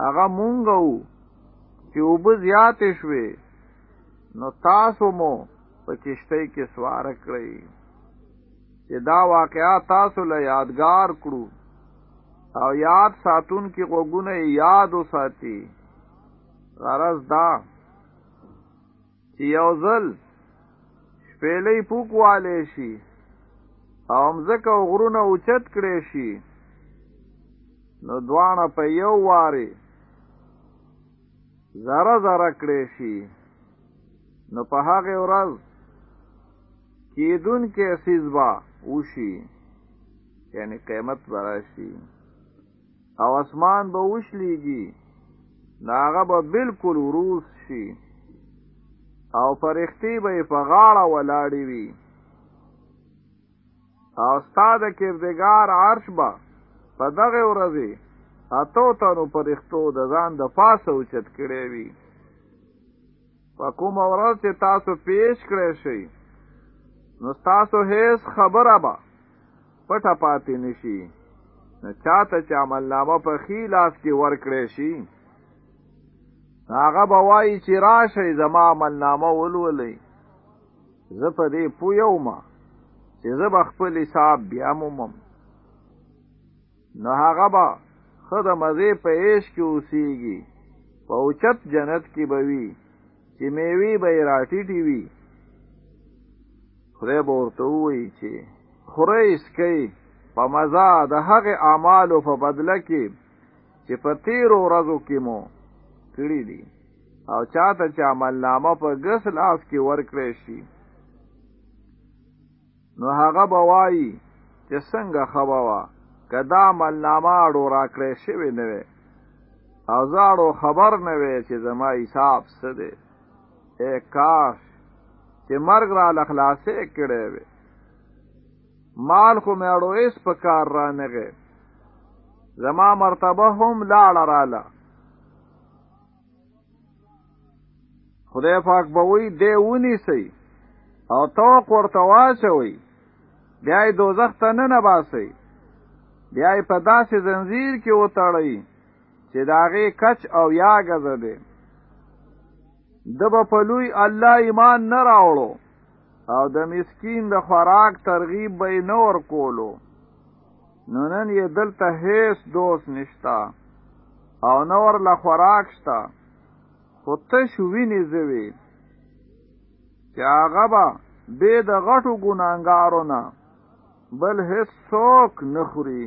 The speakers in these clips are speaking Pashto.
هغه مونږ وو چې وب زیات شوي نو تاسو مو په کشتۍ کې سوار کړئ چې دا واقعا تاسو له یادګار کړو او یاد ساتون کې غوګونه یاد وساتي غرض دا چې یو ځل شپېلۍ پوکوالی شي او مځکه او غرونه اوچت کړی شي نو دواړه په یو وارې ذره ذره کړی شي نو په هغې ورځ کیدون کې سیز با وشي یعنی قیمت براشي او اسمان به وشلیږي نو هغه به بالکل وروز شي او فرښتې به یې په غاړه ولاړې وي او ستا د کردګار عرش به په دغه ورځې اتو تنو فرښتو د ځان د پاسه اوچت کړی وي په کوم ورځ چې تاسو پیش کړئ شي نو تاسو هیڅ خبره به پټه پاتې نشي نه چاته چې عمل نامه په خی لاس کې ورکړې شي هغه به وایي چې راشي زما عمل نامه ولولئ زه په دې پویوم چې زه به خپل حساب بیا مومم نو هغه به خه د مزه په عیش کې اوسیږي په اوچت جنت کې به وي چې میوي به راټیټي وي خدای به ورته وایي چې خورئ سکئ په مزه د هغې اعمالو په بدله کې چې په تیرو ورځو کې مو کړي دي او چاته چې عملنامه په ګس لاس کې ورکړی شي نو هغه به وايي چې څنګه ښه به وه که دا عملنامه اړو راکړی شوې نه وی او زه اړو خبر نه وی چې زما حساب څه دی اے کاش چې مرګ را لخلاصې کړی وی مال خو مې اړو هېڅ په کار را نغی زما مرتبه هم لاړه راله خدای پاک به وی دی ونیسی او توق ورته واچوي بیا یې دوزخ ته نه نباسي بیا یې په داسې زنجیر کې وتړئ چې د هغې کچ او یا ګزه دی د به په لوی الله ایمان نه راوړو او د مسکین د خوراک ترغیب به یې نه ورکولو نو نن یې دلته هیڅ دوست نشتا او نور له خوراک شتا خو تش وینې زوی چې هغه به بې د غټو ګناهګارو نه بل هیڅ څوک نه خوري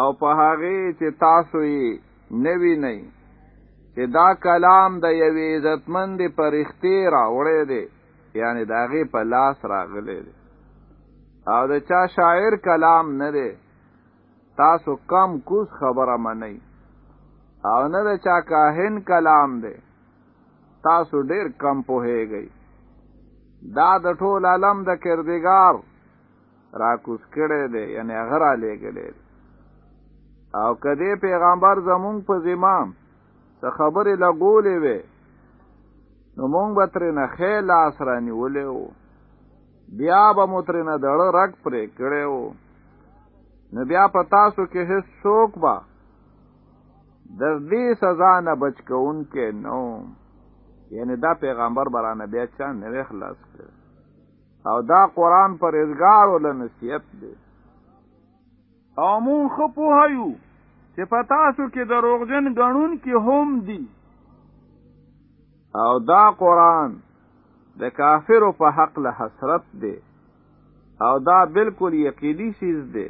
او په هغه چې تاسو یې نه وینئ چې دا کلام د یوې عزتمند پرښتې راوړی دی یعنی د هغې په لاس راغلی دی او د چا شاعر کلام نه دی تاسو کم کوز خبره منئ او نه د چا کاهن کلام دی تاسو ډیر کم پوهیږئ دا د ټول عالم د کردګار راکوس کړي دي یعنی هغه را لېګلې او کدی پیغمبر زمونږ په ذمہ څه خبرې لګولې وي نو مونږ به ترې نه خې لاس رانیولې وو بیا به مو ترې نه دړه رګ پرې کړی وو نو بیا په تاسو کې هیڅ څوک به د دې سزا نه بچ کوونکی نو یعنی دا پیغمبر برانه بیا چا نه خلاص کړ او دا قران پرېزګار ول نصیحت دی او مون خپو هيو چې پتا سو کې دروغجن غنون کې هم دي او دا قران د کافرو په حق له حسرت دی او دا بالکل یقیني چیز دی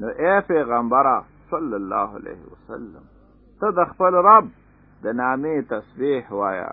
نو اے پیغمبره صلی الله علیه وسلم ته د خپل رب د نامې تسبیح وایا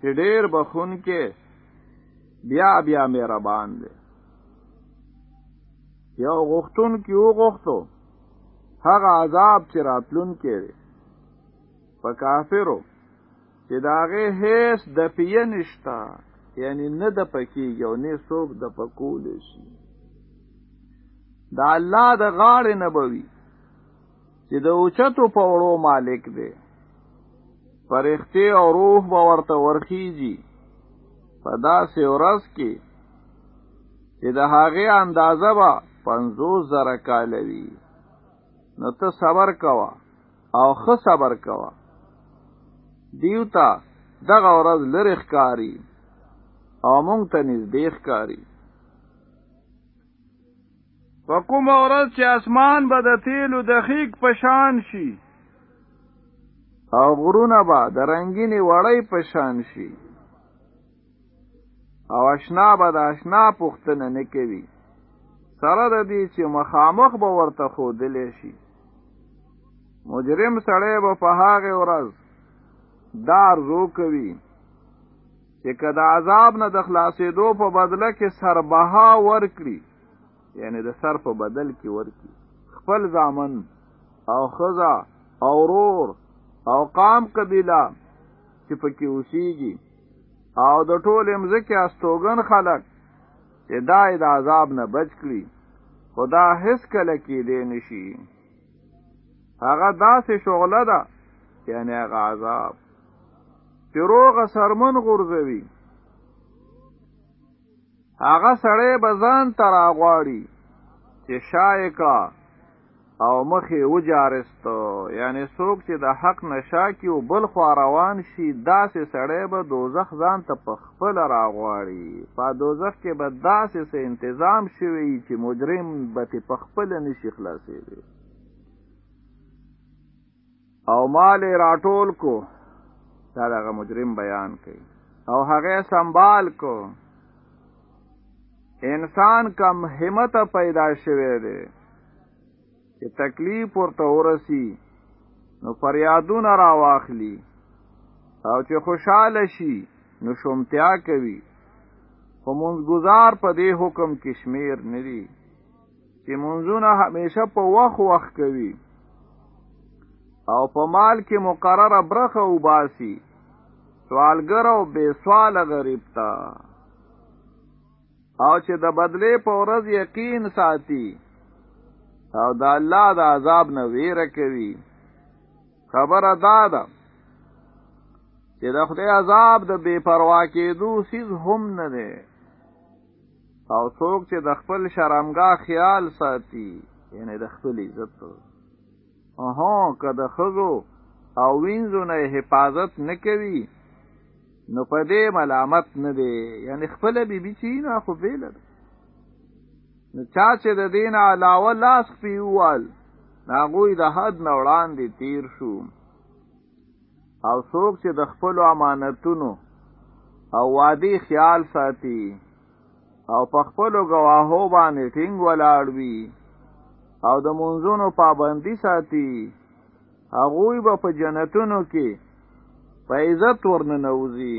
چې ډیر بخون کې بیا بیا مهربان دی یو غختون کې او غختو هغه عذاب چې راتلون کې دی په کافرو چې داغه هیڅ د پیه نشتا یعنی نه د پکی یو نه سوک د پکول شي دا الله د غاړې نه بوي چې د اوچتو پوړو مالک دی فرښتې او روح به ورته ورخیږي په داسې ورځ کې چې د هغې اندازه به پنځوس زره کاله وي نو ته صبر کوه او ښه صبر کوه دیو ته دغه ورځ لرې ښکاري او مونږ ته نږدې ښکاري په کوم ورځ چې اسمان به د تیلو د خیک په شان شي او غرونه به د رنگینې وړۍ په شان شي او اشنا به د اشنا پوښتنه نه کوي سره د دې چې مخامخ به ورته خودلې شي مجرم سړی به په هغه ورځ دار زو کوي چې که د عذاب نه د خلاصېدو په بدله کې سربها ورکړي یعنی د سر په بدل کې ورکړي خپل ځامن او خزا او رور او قام قبیله چې پکې اوسیږي او د ټول مزکه استوګن خلق چې دا د عذاب نه بچ کړي خدا هیڅ کله کې دی نشي هغه داسې شغله ده یعنی هغه عذاب پیروغه سرمن غورځوي هغه سړی به ځان ته راغواړي چې شایکا او مخې وجارست یعنی څوک چې د حق نشا کې او بل خوا روان شي داسې سړی به دوزخ ځان ته په خپل راغواړي په دوزخ کې به داسې سه انتظام شوی چې مجرم به په خپل نشي خلاصېږي او مال راټول کو دا دغه مجرم بیان کوي او هغه سنبال کو انسان کم همت پیدا شوه دی چې تکلیف ورته ورسی نو فریادونه را واخلی او چې خوشاله شي نو شومتیا کوي خو مونږ گزار په دې حکم کې شمیر ندي چې منځونه همیشه په وخت وخت کوي او په مال کې مقرره برخه وباسي سوالګر او بې سواله غریب ته او چې د بدلې په ورځ یقین ساتي او د الله د عذاب نه ویره کوي خبره دا ده چې د خدای عذاب د بے پروا کېدو سیز هم نه دی او څوک چې د خپل شرمګا خیال ساتي یعنی د خپل عزت اها که د خزو او وینځو نه حفاظت نکوي نو په دې ملامت نه دی یعنی خپل بیبي چې نه خو بیل نو چا چې د دین علاوه لاس پیوال ناغوی د حد نه وړاندې تیر شو او څوک چې د خپل امانتونو او وادي خیال ساتي او په خپل گواهو باندې ټینګ ولاړ وي او د منځونو پابندي ساتي هغه به په جنتونو کې په عزت ورننوزي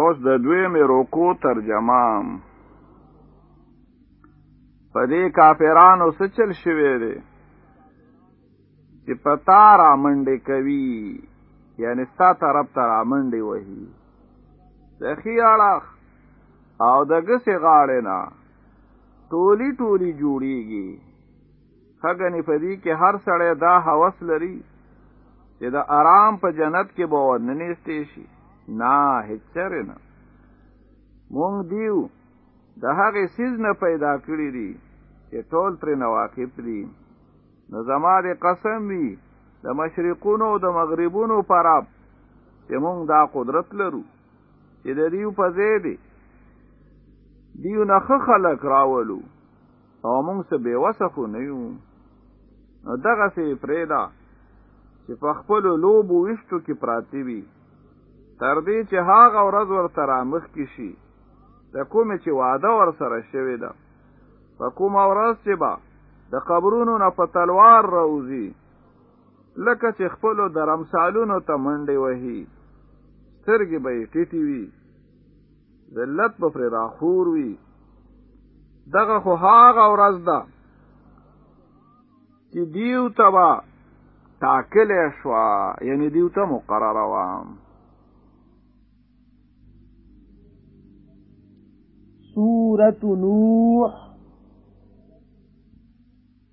اوس د دویمې روکو ترجمه په دې کافرانو څه چل شوی دی چې په تا را منډې کوي یعنې ستا طرف ته را منډې وهي د ښي اړخ او د ګسې غاړې نه ټولي ټولي جوړیږي هغنی پدی کې هر سړی دا هوس لري چې د آرام په جنت کې به ورننېستې شي نه هیڅر نه مونږ دیو د هغې سیز نه پیدا کړی دي چې ټول ترې نه واقف دي نو زما د قسم وي د مشرقونو او د مغربونو پر اپ چې مونږ دا قدرت لرو چې د دیو په ځای دی دیو نه خلک راولو او موږ څه بې وسه خو نه یو نو دغه سي پرېدا چې په خپل لوبو وشتو کې پراتی وي تر دې چې هاغه ورځ ورته رامخ کې شي د کومې چې وعده ور سره شوې ده په کومه ورځ چې به د قبرونو نه په تلوار راوځي لکه چې خپل درمسالونو ته منډې وهي سترګې به یې ټیټې وي ذلت به پر راخور وي دغه خو هغه ورځ ده چې دیو تبا تاکل شوا یعنی دیو ته مقرر وام سورة نوح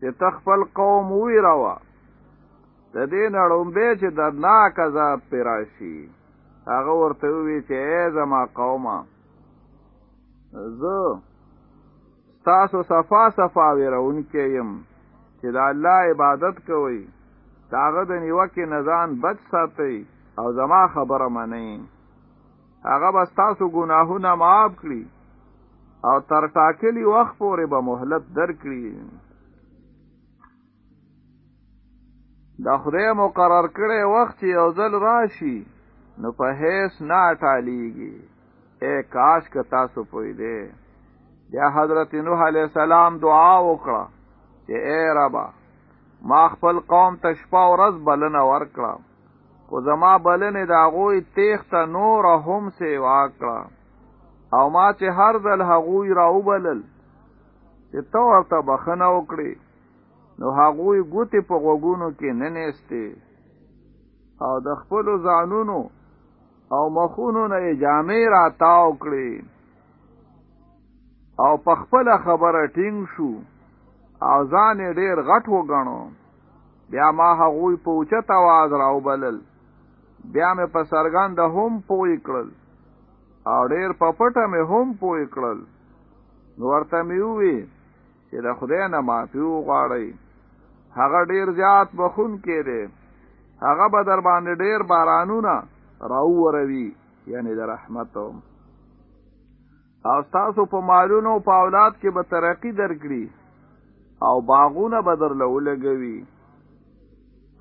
چې تخفل قوم وی راوا د دې نړوم به چې د نا کذا پراشي هغه ورته وی چې ای زما قومه زه تاسو صفا صفا ویرون کې يم چې د الله عبادت کوي داغه د نیوکه نزان بچ ساتي او زما خبره منئ هغه به تاسو ګناهونه معاف کړي او تر ټاکلی وخت پورې به مهلت درکړي د خدای مقرر کړي وخت یو ځل راشي نو په هیڅ نه ټالیږي اے کاش که تاسو پوی دی بیا حضرت نوح علیہ السلام دعا وکړه چې اے ربا ما خپل قوم ته شپه او ورځ بلنه ورکړه خو زما بلنې د هغوی تیښته نور هم سیوا کړه او ما چې هر ځل هغوی راوبلل چې ته ورته بخنه وکړي نو هغوی ګوتې په غوګونو کې نه نیستې او د خپل ځانونو او مخونو نه جامې را تاو کړې او په خپل خبره ټینګ شو او ځان ډیر غټ وګڼو بیا ما هغوی په اوچت اواز راوبلل بیا مې په سرګند هم پوی کړل او ډیر په پټه مې هم پوی کړل نو ورته مې وی چې د خدای نه معافي وغواړئ هغه ډیر زیات بخون کې دی هغه به در باندې ډیر بارانونه راووروي یعنی د رحمت او تاسو په مالونو او په اولاد کې به ترقی درکړي او باغونه به درله ولګوي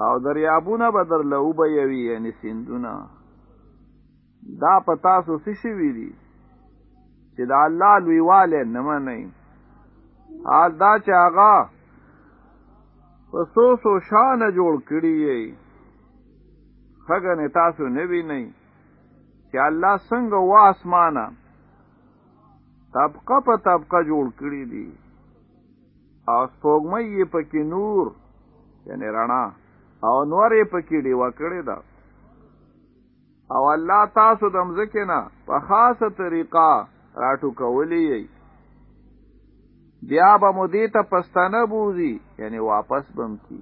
او دریابونه به درله وبیوي یعنی سیندونه دا په تاسو څه شوي دي چې د الله لویوالی نه منئ حال دا چې هغه په څو څو شانه جوړ کړي یې خګنې تاسو نه وینئ چې الله څنګه و اسمانه طبقه په طبقه جوړ کړی دي او سپوږمۍ یې پکې نور یعنی رڼا او نور یې پکې ډیوه کړې ده او الله تاسو د مځکې نه په خاصه طریقه راټوکولی یئ بیا به مو دې ته پستانه بوزي یعنی واپس بم کی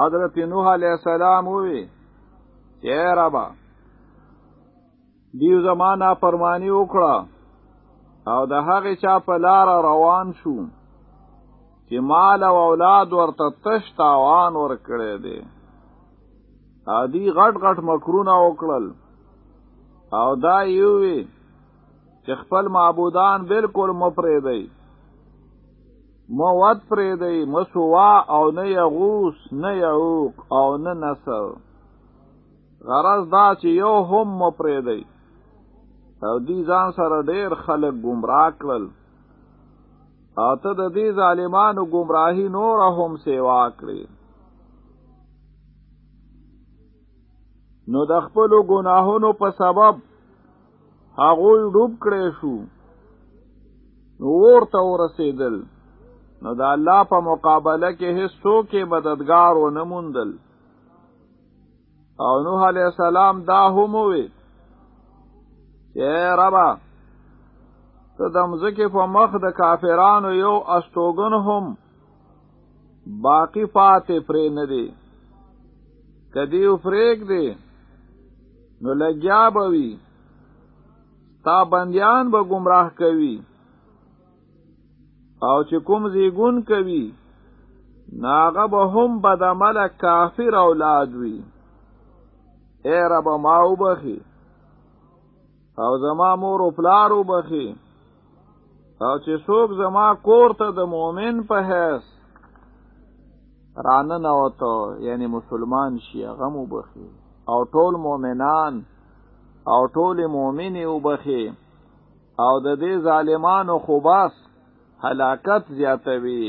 حضرت نوح علیہ السلام وی چې ربا دیو زمانہ پرمانی وکړه او د هغه چا په لار روان شو چې مال او اولاد ورته تش تاوان ور کړی دی ادي غټ غټ مکرونه وکړل او دا یو وی چې خپل معبودان بالکل مفرې دی مواد پرې دی مسوا او نه یغوس نه یعوق او نه نصر غرض دا چې یو هم مو پرې دی او دی ځان سره ډیر خلک گمراه کړل او ته د دې ظالمانو گمراهی نور هم سیوا کړې نو د خپل ګناهونو په سبب هغه ډوب کړی شو نو ورته ورسېدل نو د الله په مقابله کې هیڅوک مددگار و نه موندل او نوح علی السلام دا هم وی چې ربا ته د مزکه په مخ د کافرانو یو استوګن هم باقی فاتح پرې نه دی کدی افریک دی نو لګیا به وي تا بندیان به گمراه کوي او چې کوم زیګون کوي ناغه به هم بد عمل کافر اولاد وي اے رب ما وبخي او زما مور او پلار وبخي او چې څوک زما کور ته د مؤمن په حیث رانه نوته یعنی مسلمان شي غم وبخي او ټول مؤمنان او ټول مؤمنې وبخي او د دې ظالمانو خو باس هلاکت زیاتوي